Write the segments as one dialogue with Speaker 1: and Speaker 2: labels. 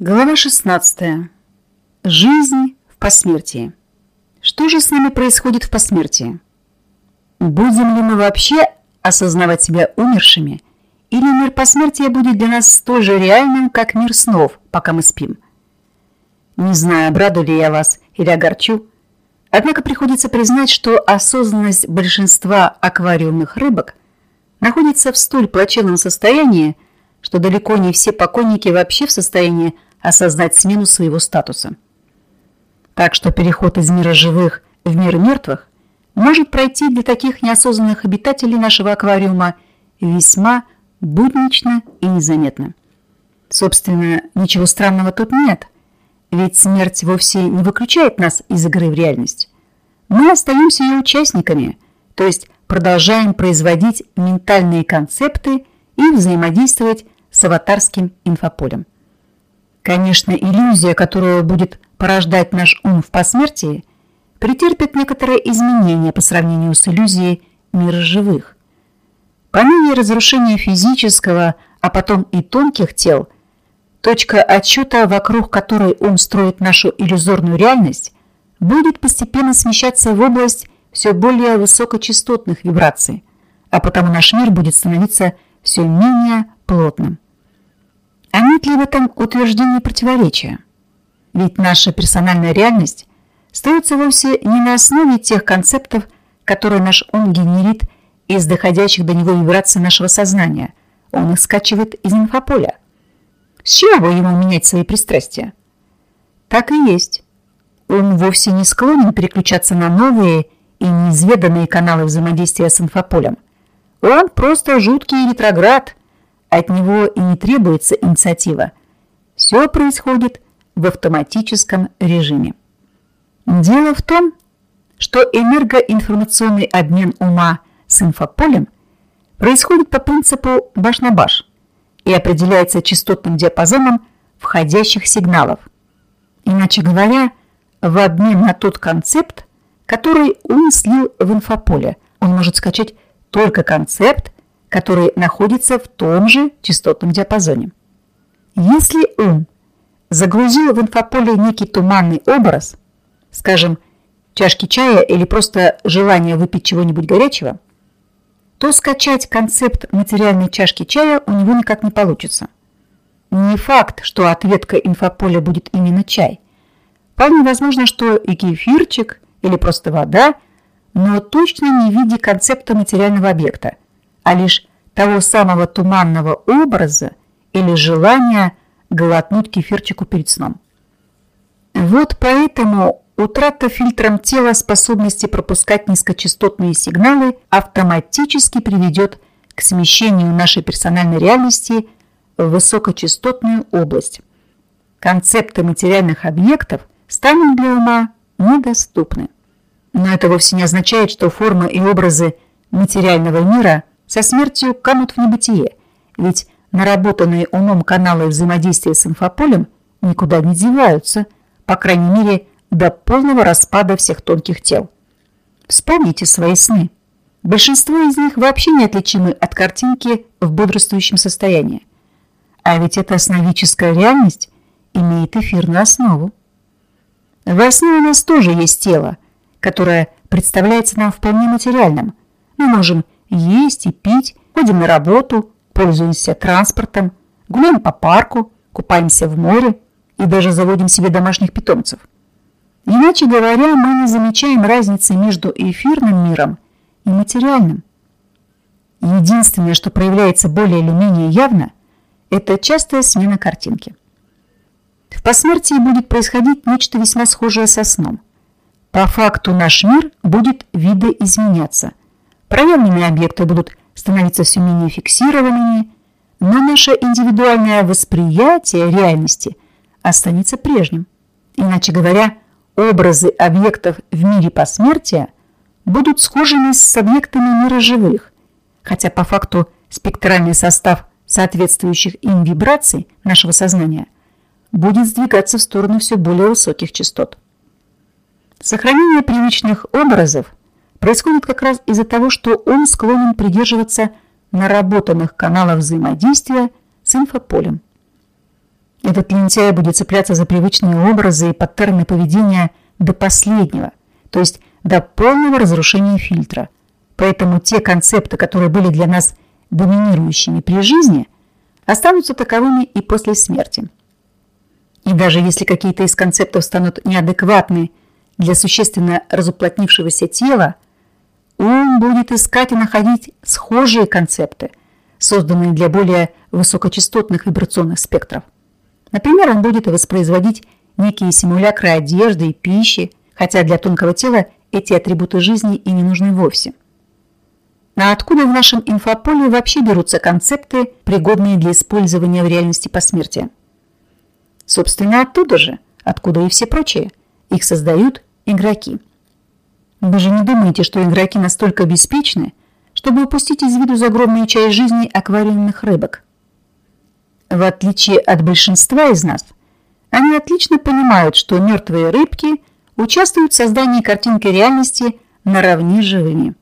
Speaker 1: Глава 16. Жизнь в посмертии. Что же с нами происходит в посмертии? Будем ли мы вообще осознавать себя умершими, или мир посмертия будет для нас столь же реальным, как мир снов, пока мы спим? Не знаю, обрадую ли я вас или огорчу, однако приходится признать, что осознанность большинства аквариумных рыбок находится в столь плачевном состоянии, что далеко не все покойники вообще в состоянии осознать смену своего статуса. Так что переход из мира живых в мир мертвых может пройти для таких неосознанных обитателей нашего аквариума весьма буднично и незаметно. Собственно, ничего странного тут нет, ведь смерть вовсе не выключает нас из игры в реальность. Мы остаемся ее участниками, то есть продолжаем производить ментальные концепты и взаимодействовать с аватарским инфополем. Конечно, иллюзия, которую будет порождать наш ум в посмертии, претерпит некоторые изменения по сравнению с иллюзией мира живых. По мере разрушения физического, а потом и тонких тел, точка отсчета, вокруг которой ум строит нашу иллюзорную реальность, будет постепенно смещаться в область все более высокочастотных вибраций, а потому наш мир будет становиться все менее плотным. А нет ли в этом утверждение противоречия? Ведь наша персональная реальность строится вовсе не на основе тех концептов, которые наш ум генерит из доходящих до него вибраций нашего сознания. Он их скачивает из инфополя. С чего ему менять свои пристрастия? Так и есть. Он вовсе не склонен переключаться на новые и неизведанные каналы взаимодействия с инфополем. Он просто жуткий ретроград, от него и не требуется инициатива. Все происходит в автоматическом режиме. Дело в том, что энергоинформационный обмен ума с инфополем происходит по принципу баш на баш и определяется частотным диапазоном входящих сигналов. Иначе говоря, в обмен на тот концепт, который ум слил в инфополе, он может скачать только концепт, который находится в том же частотном диапазоне. Если ум загрузил в инфополе некий туманный образ, скажем, чашки чая или просто желание выпить чего-нибудь горячего, то скачать концепт материальной чашки чая у него никак не получится. Не факт, что ответка инфополя будет именно чай. Вполне возможно, что и кефирчик, или просто вода, но точно не в виде концепта материального объекта – а лишь того самого туманного образа или желания глотнуть кефирчику перед сном. Вот поэтому утрата фильтром тела способности пропускать низкочастотные сигналы автоматически приведет к смещению нашей персональной реальности в высокочастотную область. Концепты материальных объектов станут для ума недоступны. Но это вовсе не означает, что формы и образы материального мира со смертью канут в небытие, ведь наработанные умом каналы взаимодействия с инфополем никуда не деваются, по крайней мере, до полного распада всех тонких тел. Вспомните свои сны. Большинство из них вообще не отличимы от картинки в бодрствующем состоянии. А ведь эта сновидческая реальность имеет эфирную основу. Во сне у нас тоже есть тело, которое представляется нам вполне материальным. Мы можем есть и пить, ходим на работу, пользуемся транспортом, гуляем по парку, купаемся в море и даже заводим себе домашних питомцев. Иначе говоря, мы не замечаем разницы между эфирным миром и материальным. Единственное, что проявляется более или менее явно, это частая смена картинки. В посмертии будет происходить нечто весьма схожее со сном. По факту наш мир будет видоизменяться, Проявленные объекты будут становиться все менее фиксированными, но наше индивидуальное восприятие реальности останется прежним. Иначе говоря, образы объектов в мире посмертия будут схожими с объектами мира живых, хотя по факту спектральный состав соответствующих им вибраций нашего сознания будет сдвигаться в сторону все более высоких частот. Сохранение привычных образов происходит как раз из-за того, что он склонен придерживаться наработанных каналов взаимодействия с инфополем. Этот лентяй будет цепляться за привычные образы и паттерны поведения до последнего, то есть до полного разрушения фильтра. Поэтому те концепты, которые были для нас доминирующими при жизни, останутся таковыми и после смерти. И даже если какие-то из концептов станут неадекватны для существенно разуплотнившегося тела, ум будет искать и находить схожие концепты, созданные для более высокочастотных вибрационных спектров. Например, он будет воспроизводить некие симулякры одежды и пищи, хотя для тонкого тела эти атрибуты жизни и не нужны вовсе. А откуда в нашем инфополе вообще берутся концепты, пригодные для использования в реальности посмертия? Собственно, оттуда же, откуда и все прочие. Их создают игроки. Вы же не думаете, что игроки настолько беспечны, чтобы упустить из виду загробную часть жизни аквариумных рыбок? В отличие от большинства из нас, они отлично понимают, что мертвые рыбки участвуют в создании картинки реальности наравне с живыми.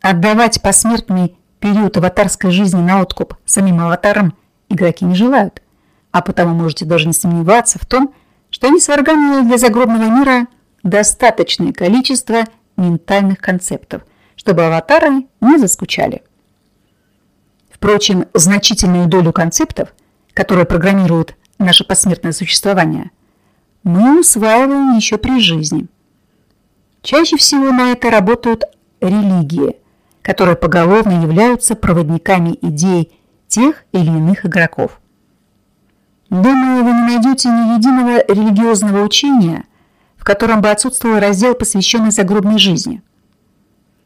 Speaker 1: Отдавать посмертный период аватарской жизни на откуп самим аватарам игроки не желают, а потому можете даже не сомневаться в том, что они сварганили для загробного мира достаточное количество ментальных концептов, чтобы аватары не заскучали. Впрочем, значительную долю концептов, которые программируют наше посмертное существование, мы усваиваем еще при жизни. Чаще всего на это работают религии, которые поголовно являются проводниками идей тех или иных игроков. Думаю, вы не найдете ни единого религиозного учения, котором бы отсутствовал раздел, посвященный загробной жизни.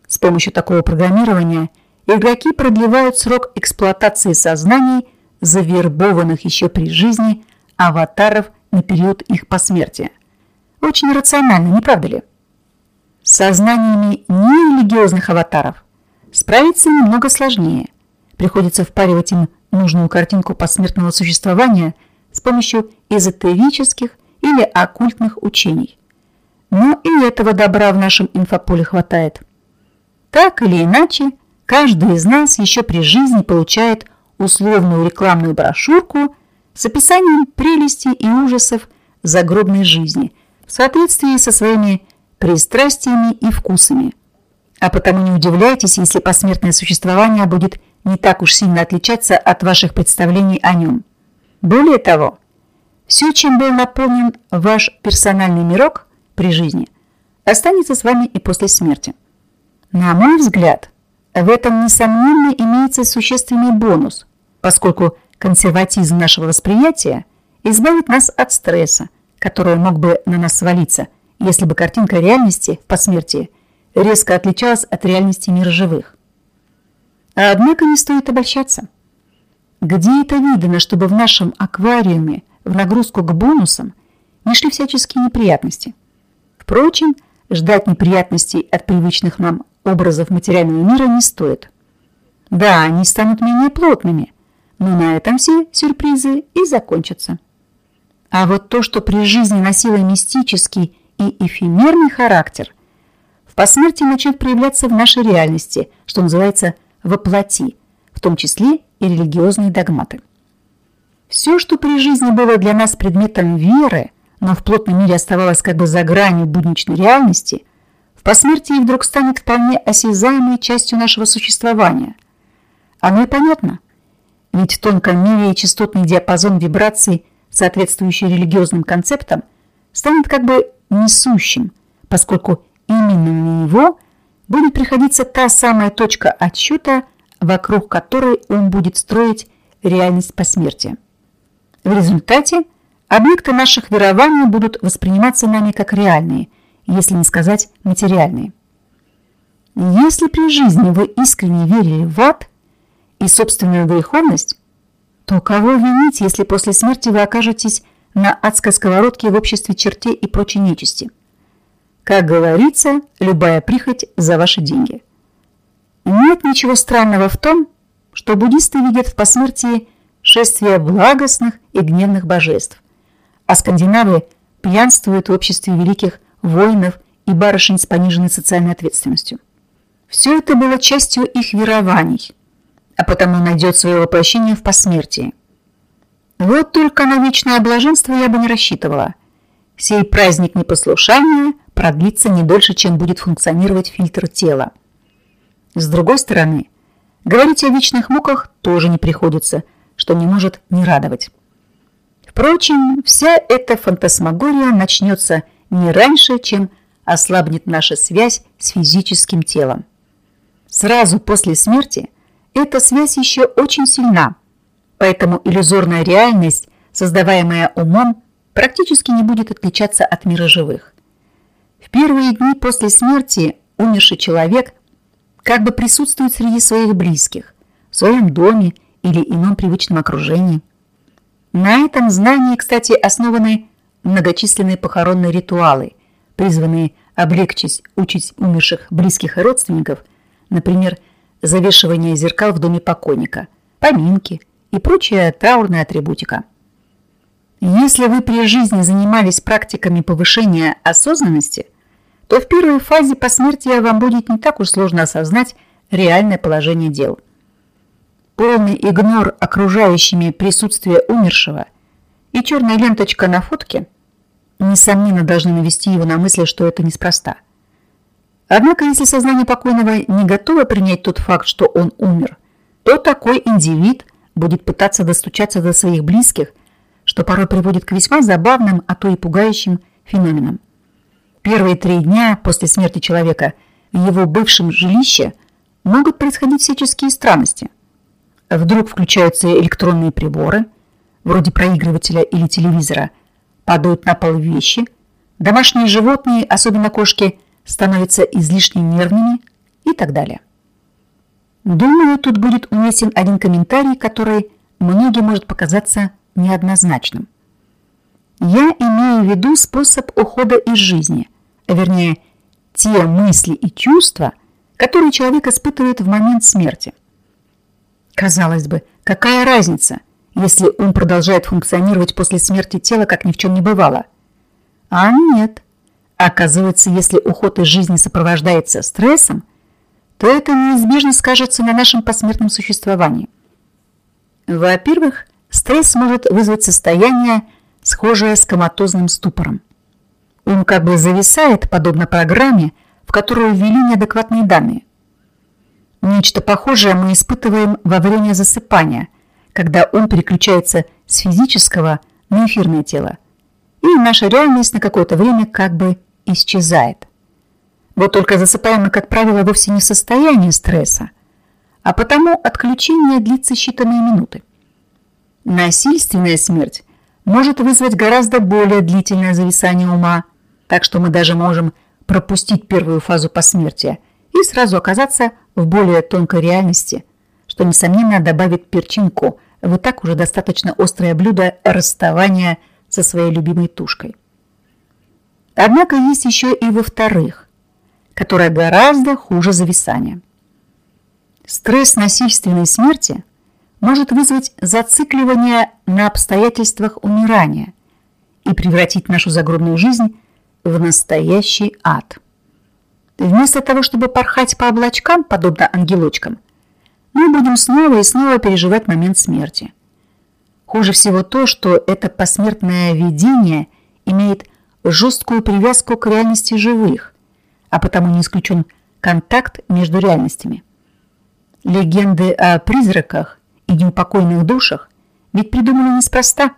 Speaker 1: С помощью такого программирования игроки продлевают срок эксплуатации сознаний завербованных еще при жизни аватаров на период их посмертия. Очень рационально, не правда ли? С сознаниями нерелигиозных аватаров справиться немного сложнее. Приходится впаривать им нужную картинку посмертного существования с помощью эзотерических или оккультных учений. Но и этого добра в нашем инфополе хватает. Так или иначе, каждый из нас еще при жизни получает условную рекламную брошюрку с описанием прелестей и ужасов загробной жизни в соответствии со своими пристрастиями и вкусами. А потому не удивляйтесь, если посмертное существование будет не так уж сильно отличаться от ваших представлений о нем. Более того, все, чем был наполнен ваш персональный мирок при жизни, останется с вами и после смерти. На мой взгляд, в этом, несомненно, имеется существенный бонус, поскольку консерватизм нашего восприятия избавит нас от стресса, который мог бы на нас свалиться, если бы картинка реальности в посмертии резко отличалась от реальности мира живых. Однако не стоит обольщаться. Где это видно, чтобы в нашем аквариуме в нагрузку к бонусам не шли всяческие неприятности? Впрочем, ждать неприятностей от привычных нам образов материального мира не стоит. Да, они станут менее плотными, но на этом все сюрпризы и закончатся. А вот то, что при жизни носило мистический и эфемерный характер, в посмертии начнет проявляться в нашей реальности, что называется воплоти, в том числе и религиозные догматы. Все, что при жизни было для нас предметом веры, но в плотном мире оставалось как бы за гранью будничной реальности, в посмертии вдруг станет вполне осязаемой частью нашего существования. Оно и понятно. Ведь в тонком мире частотный диапазон вибраций, соответствующий религиозным концептам, станет как бы несущим, поскольку именно на него будет приходиться та самая точка отсчета – вокруг которой он будет строить реальность посмертия. В результате объекты наших верований будут восприниматься нами как реальные, если не сказать материальные. Если при жизни вы искренне верили в ад и собственную греховность, то кого винить, если после смерти вы окажетесь на адской сковородке в обществе чертей и прочей нечисти? Как говорится, любая прихоть за ваши деньги – нет ничего странного в том, что буддисты видят в посмертии шествие благостных и гневных божеств, а скандинавы пьянствуют в обществе великих воинов и барышень с пониженной социальной ответственностью. Все это было частью их верований, а потому найдет свое воплощение в посмертии. Вот только на вечное блаженство я бы не рассчитывала. Сей праздник непослушания продлится не дольше, чем будет функционировать фильтр тела. С другой стороны, говорить о вечных муках тоже не приходится, что не может не радовать. Впрочем, вся эта фантасмагория начнется не раньше, чем ослабнет наша связь с физическим телом. Сразу после смерти эта связь еще очень сильна, поэтому иллюзорная реальность, создаваемая умом, практически не будет отличаться от мира живых. В первые дни после смерти умерший человек как бы присутствует среди своих близких, в своем доме или ином привычном окружении. На этом знании, кстати, основаны многочисленные похоронные ритуалы, призванные облегчить участь умерших близких и родственников, например, завешивание зеркал в доме покойника, поминки и прочая траурная атрибутика. Если вы при жизни занимались практиками повышения осознанности, то в первой фазе посмертия вам будет не так уж сложно осознать реальное положение дел. Полный игнор окружающими присутствия умершего и черная ленточка на фотке несомненно должны навести его на мысль, что это неспроста. Однако, если сознание покойного не готово принять тот факт, что он умер, то такой индивид будет пытаться достучаться до своих близких, что порой приводит к весьма забавным, а то и пугающим феноменам. Первые три дня после смерти человека в его бывшем жилище могут происходить всяческие странности. Вдруг включаются электронные приборы, вроде проигрывателя или телевизора, падают на пол вещи, домашние животные, особенно кошки, становятся излишне нервными и так далее. Думаю, тут будет уместен один комментарий, который многим может показаться неоднозначным. Я имею в виду способ ухода из жизни, вернее, те мысли и чувства, которые человек испытывает в момент смерти. Казалось бы, какая разница, если он продолжает функционировать после смерти тела, как ни в чем не бывало? А нет. Оказывается, если уход из жизни сопровождается стрессом, то это неизбежно скажется на нашем посмертном существовании. Во-первых, стресс может вызвать состояние, схожее с коматозным ступором. Он как бы зависает, подобно программе, в которую ввели неадекватные данные. Нечто похожее мы испытываем во время засыпания, когда он переключается с физического на эфирное тело, и наша реальность на какое-то время как бы исчезает. Вот только засыпаем мы, как правило, вовсе не в состоянии стресса, а потому отключение длится считанные минуты. Насильственная смерть может вызвать гораздо более длительное зависание ума, так что мы даже можем пропустить первую фазу посмертия и сразу оказаться в более тонкой реальности, что, несомненно, добавит перчинку в и так уже достаточно острое блюдо расставания со своей любимой тушкой. Однако есть еще и во-вторых, которое гораздо хуже зависания. Стресс насильственной смерти может вызвать зацикливание на обстоятельствах умирания и превратить нашу загробную жизнь в настоящий ад. Вместо того, чтобы порхать по облачкам, подобно ангелочкам, мы будем снова и снова переживать момент смерти. Хуже всего то, что это посмертное видение имеет жесткую привязку к реальности живых, а потому не исключен контакт между реальностями. Легенды о призраках и неупокойных душах ведь придуманы неспроста.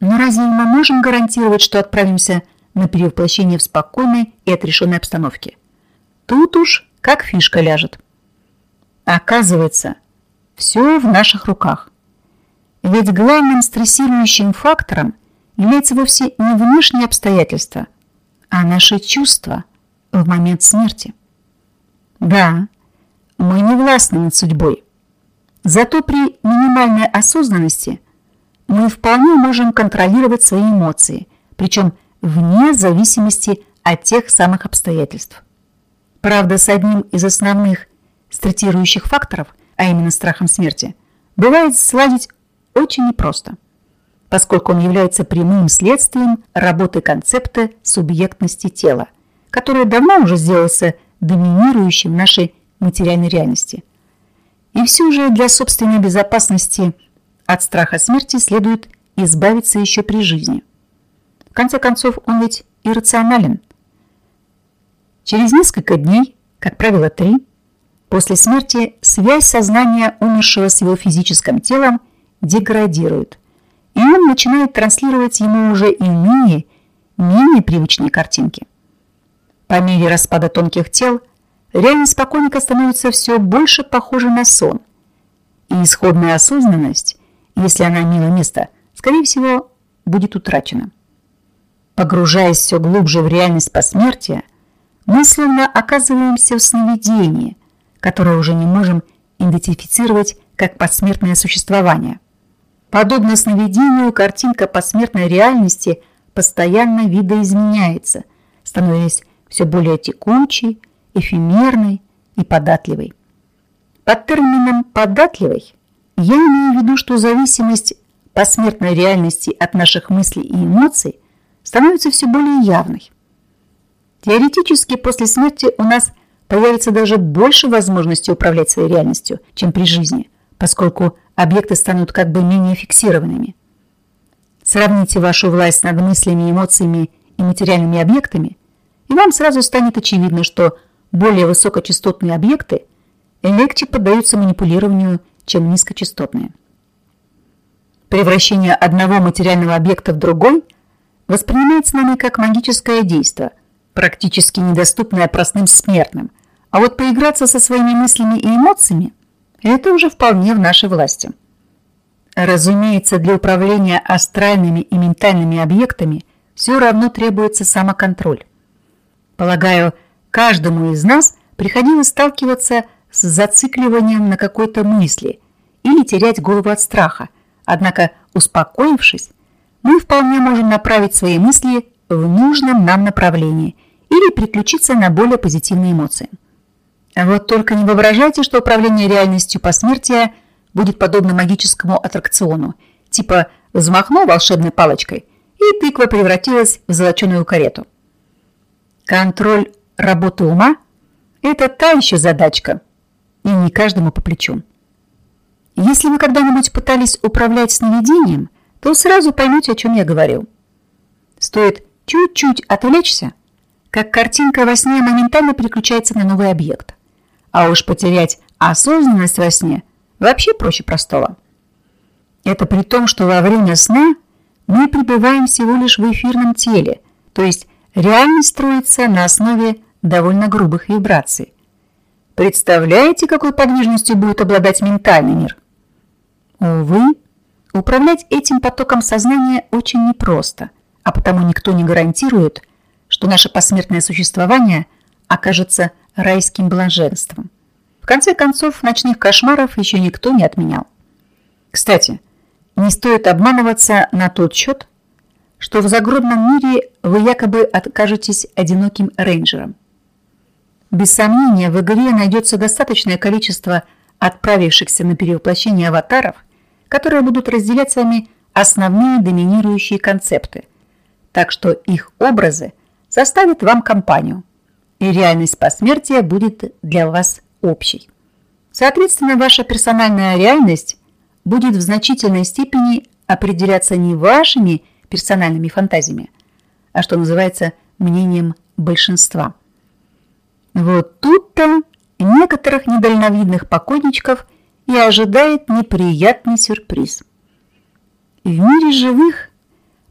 Speaker 1: Но разве мы можем гарантировать, что отправимся на перевоплощение в спокойной и отрешенной обстановке? Тут уж как фишка ляжет. Оказывается, все в наших руках. Ведь главным стрессирующим фактором является вовсе не внешние обстоятельства, а наши чувства в момент смерти. Да, мы не властны над судьбой. Зато при минимальной осознанности мы вполне можем контролировать свои эмоции, причем вне зависимости от тех самых обстоятельств. Правда, с одним из основных стрессирующих факторов, а именно страхом смерти, бывает сладить очень непросто поскольку он является прямым следствием работы концепта субъектности тела, который давно уже сделался доминирующим в нашей материальной реальности. И все же для собственной безопасности от страха смерти следует избавиться еще при жизни. В конце концов, он ведь иррационален. Через несколько дней, как правило, три, после смерти связь сознания умершего с его физическим телом деградирует, и он начинает транслировать ему уже иные, менее привычные картинки. По мере распада тонких тел реальность покойника становится все больше похожа на сон, и исходная осознанность, если она имела место, скорее всего, будет утрачена. Погружаясь все глубже в реальность посмертия, мы словно оказываемся в сновидении, которое уже не можем идентифицировать как посмертное существование. Подобно сновидению, картинка посмертной реальности постоянно видоизменяется, становясь все более текучей, эфемерной и податливой. Под термином «податливой» я имею в виду, что зависимость посмертной реальности от наших мыслей и эмоций становится все более явной. Теоретически после смерти у нас появится даже больше возможностей управлять своей реальностью, чем при жизни, поскольку объекты станут как бы менее фиксированными. Сравните вашу власть над мыслями, эмоциями и материальными объектами, и вам сразу станет очевидно, что более высокочастотные объекты легче поддаются манипулированию, чем низкочастотные. Превращение одного материального объекта в другой воспринимается нами как магическое действие, практически недоступное простым смертным. А вот поиграться со своими мыслями и эмоциями – это уже вполне в нашей власти. Разумеется, для управления астральными и ментальными объектами все равно требуется самоконтроль. Полагаю, каждому из нас приходилось сталкиваться с зацикливанием на какой-то мысли или терять голову от страха – Однако, успокоившись, мы вполне можем направить свои мысли в нужном нам направлении или переключиться на более позитивные эмоции. Вот только не воображайте, что управление реальностью посмертия будет подобно магическому аттракциону, типа взмахнул волшебной палочкой, и тыква превратилась в золоченую карету. Контроль работы ума – это та еще задачка, и не каждому по плечу. Если вы когда-нибудь пытались управлять сновидением, то сразу поймете, о чем я говорил. Стоит чуть-чуть отвлечься, как картинка во сне моментально переключается на новый объект. А уж потерять осознанность во сне вообще проще простого. Это при том, что во время сна мы пребываем всего лишь в эфирном теле, то есть реальность строится на основе довольно грубых вибраций. Представляете, какой подвижностью будет обладать ментальный мир? Увы, управлять этим потоком сознания очень непросто, а потому никто не гарантирует, что наше посмертное существование окажется райским блаженством. В конце концов, ночных кошмаров еще никто не отменял. Кстати, не стоит обманываться на тот счет, что в загробном мире вы якобы окажетесь одиноким рейнджером. Без сомнения, в игре найдется достаточное количество отправившихся на перевоплощение аватаров – которые будут разделять с вами основные доминирующие концепты. Так что их образы составят вам компанию, и реальность посмертия будет для вас общей. Соответственно, ваша персональная реальность будет в значительной степени определяться не вашими персональными фантазиями, а что называется мнением большинства. Вот тут-то некоторых недальновидных покойничков и ожидает неприятный сюрприз. В мире живых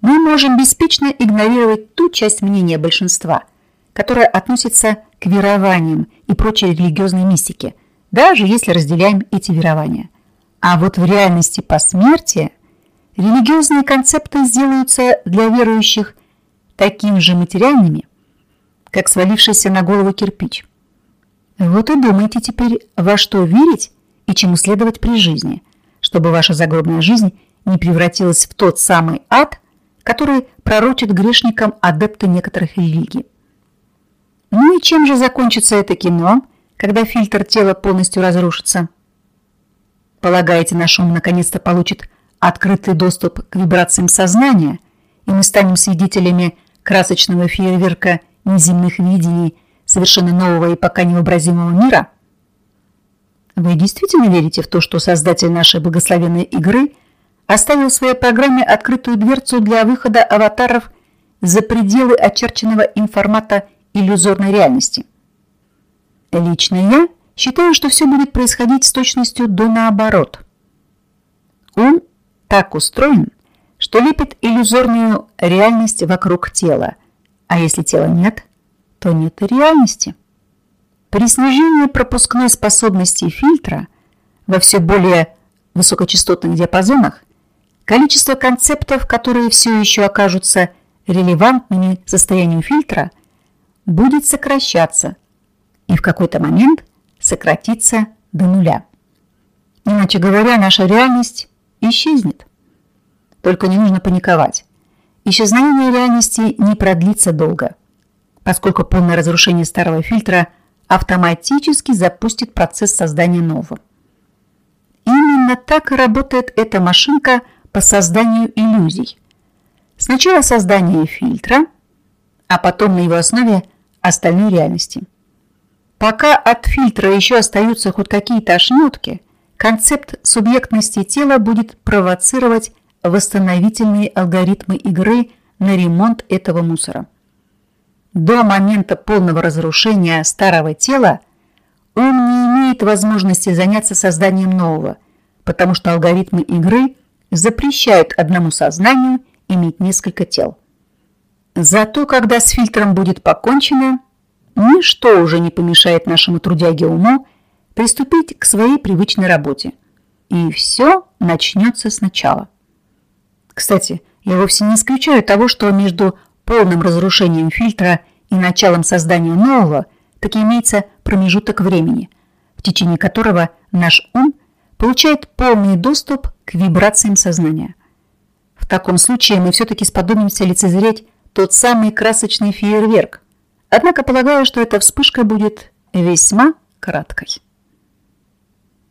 Speaker 1: мы можем беспечно игнорировать ту часть мнения большинства, которая относится к верованиям и прочей религиозной мистике, даже если разделяем эти верования. А вот в реальности посмертия религиозные концепты сделаются для верующих такими же материальными, как свалившийся на голову кирпич. Вот и думайте теперь, во что верить и чему следовать при жизни, чтобы ваша загробная жизнь не превратилась в тот самый ад, который пророчит грешникам адепты некоторых религий. Ну и чем же закончится это кино, когда фильтр тела полностью разрушится? Полагаете, наш ум наконец-то получит открытый доступ к вибрациям сознания, и мы станем свидетелями красочного фейерверка неземных видений совершенно нового и пока невообразимого мира – вы действительно верите в то, что создатель нашей благословенной игры оставил в своей программе открытую дверцу для выхода аватаров за пределы очерченного им формата иллюзорной реальности. Лично я считаю, что все будет происходить с точностью до наоборот. Ум так устроен, что лепит иллюзорную реальность вокруг тела, а если тела нет, то нет и реальности. При снижении пропускной способности фильтра во все более высокочастотных диапазонах количество концептов, которые все еще окажутся релевантными состоянию фильтра, будет сокращаться и в какой-то момент сократиться до нуля. Иначе говоря, наша реальность исчезнет. Только не нужно паниковать. Исчезновение реальности не продлится долго, поскольку полное разрушение старого фильтра автоматически запустит процесс создания нового. Именно так и работает эта машинка по созданию иллюзий. Сначала создание фильтра, а потом на его основе остальной реальности. Пока от фильтра еще остаются хоть какие-то ошметки, концепт субъектности тела будет провоцировать восстановительные алгоритмы игры на ремонт этого мусора. До момента полного разрушения старого тела он не имеет возможности заняться созданием нового, потому что алгоритмы игры запрещают одному сознанию иметь несколько тел. Зато когда с фильтром будет покончено, ничто уже не помешает нашему трудяге уму приступить к своей привычной работе. И все начнется сначала. Кстати, я вовсе не исключаю того, что между полным разрушением фильтра и началом создания нового таки имеется промежуток времени, в течение которого наш ум получает полный доступ к вибрациям сознания. В таком случае мы все-таки сподобимся лицезреть тот самый красочный фейерверк, Однако полагаю, что эта вспышка будет весьма краткой.